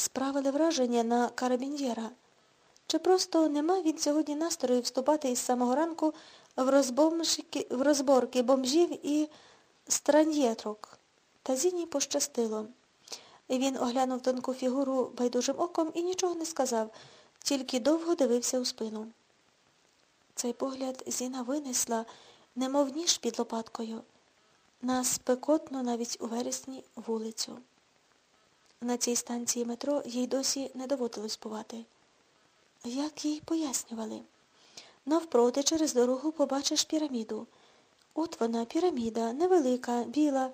справили враження на карабін'єра? Чи просто нема він сьогодні настрою вступати із самого ранку в, в розборки бомжів і стран'єтрок? Та Зіні пощастило. Він оглянув тонку фігуру байдужим оком і нічого не сказав, тільки довго дивився у спину. Цей погляд Зіна винесла, немов ніж під лопаткою, на спекотну навіть у вересні вулицю. На цій станції метро їй досі не доводилось бувати. Як їй пояснювали? Навпроти через дорогу побачиш піраміду. От вона, піраміда, невелика, біла,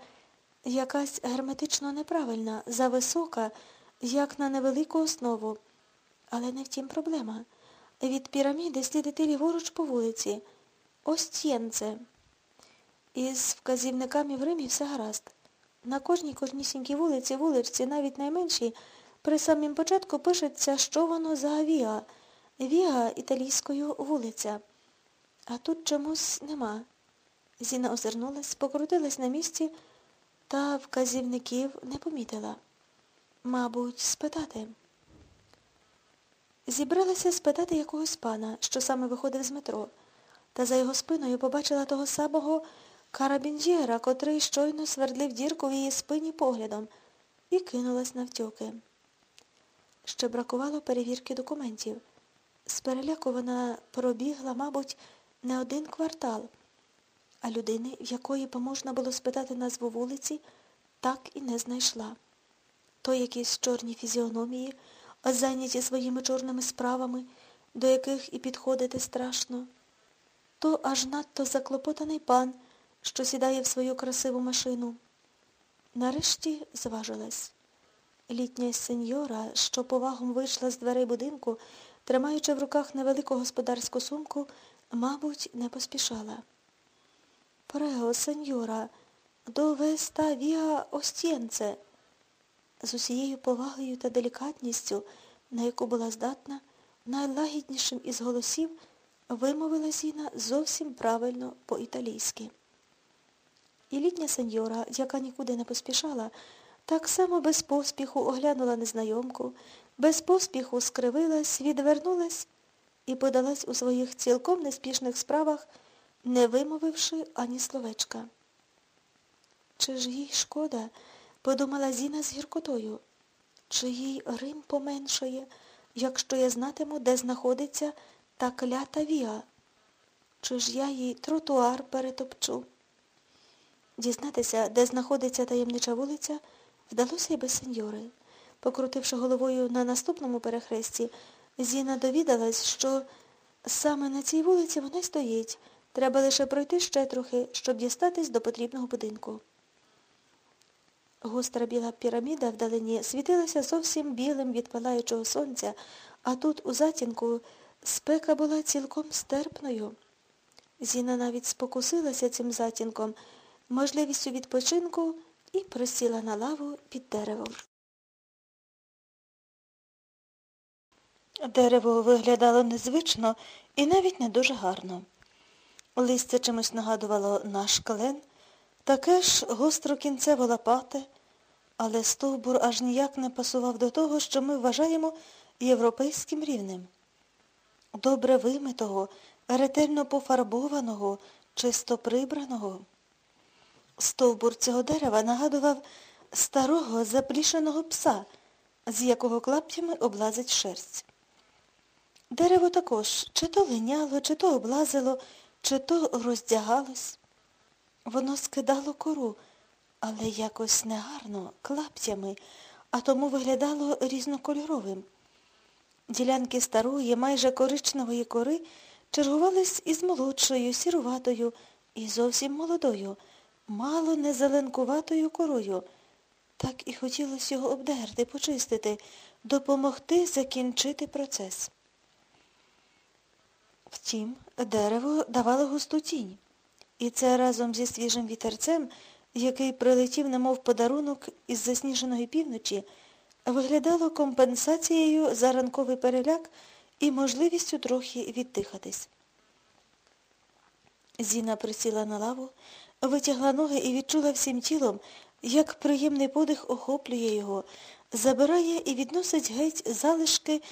якась герметично неправильна, зависока, як на невелику основу. Але не в тім проблема. Від піраміди слід іти ліворуч по вулиці. Остєнце. Із вказівниками в Римі все гаразд. На кожній кожнісінькій вулиці, вуличці, навіть найменшій, при самім початку пишеться, що воно за віа. Віа італійською вулиця. А тут чомусь нема. Зіна озирнулась, покрутилась на місці та вказівників не помітила. Мабуть, спитати. Зібралася спитати якогось пана, що саме виходив з метро, та за його спиною побачила того самого карабінжєра, котрий щойно свердлив дірку в її спині поглядом, і кинулась навтьоки. Ще бракувало перевірки документів. З вона пробігла, мабуть, не один квартал, а людини, в якої поможна було спитати назву вулиці, так і не знайшла. То якісь чорні фізіономії, зайняті своїми чорними справами, до яких і підходити страшно, то аж надто заклопотаний пан, що сідає в свою красиву машину. Нарешті зважилась. Літня сеньора, що повагом вийшла з дверей будинку, тримаючи в руках невелику господарську сумку, мабуть, не поспішала. Прего, сеньора, до веста віа остєнце. З усією повагою та делікатністю, на яку була здатна, найлагіднішим із голосів вимовила Зіна зовсім правильно по-італійськи. І літня сеньора, яка нікуди не поспішала, так само без поспіху оглянула незнайомку, без поспіху скривилась, відвернулась і подалась у своїх цілком неспішних справах, не вимовивши ані словечка. Чи ж їй шкода, подумала Зіна з гіркотою, чи їй Рим поменшає, якщо я знатиму, де знаходиться та клята віа? Чи ж я їй тротуар перетопчу? Дізнатися, де знаходиться таємнича вулиця, вдалося й без сеньори. Покрутивши головою на наступному перехресті, Зіна довідалась, що саме на цій вулиці вона стоїть. Треба лише пройти ще трохи, щоб дістатись до потрібного будинку. Гостра біла піраміда вдалині світилася зовсім білим від палаючого сонця, а тут, у затінку, спека була цілком стерпною. Зіна навіть спокусилася цим затінком, можливістю відпочинку і присіла на лаву під деревом. Дерево виглядало незвично і навіть не дуже гарно. Листя чимось нагадувало наш клен, таке ж гострокінцево лопате, але стовбур аж ніяк не пасував до того, що ми вважаємо європейським рівнем. Добре вимитого, ретельно пофарбованого, чисто прибраного. Стовбур цього дерева нагадував старого заплішеного пса, з якого клаптями облазить шерсть. Дерево також чи то линяло, чи то облазило, чи то роздягалось. Воно скидало кору, але якось негарно, клаптями, а тому виглядало різнокольоровим. Ділянки старої, майже коричневої кори чергувались із молодшою, сіруватою і зовсім молодою, мало не зеленкуватою корою. Так і хотілося його обдерти, почистити, допомогти закінчити процес. Втім, дерево давало густу тінь. І це разом зі свіжим вітерцем, який прилетів, немов подарунок із засніженої півночі, виглядало компенсацією за ранковий переляк і можливістю трохи віддихатись. Зіна присіла на лаву, витягла ноги і відчула всім тілом, як приємний подих охоплює його, забирає і відносить геть залишки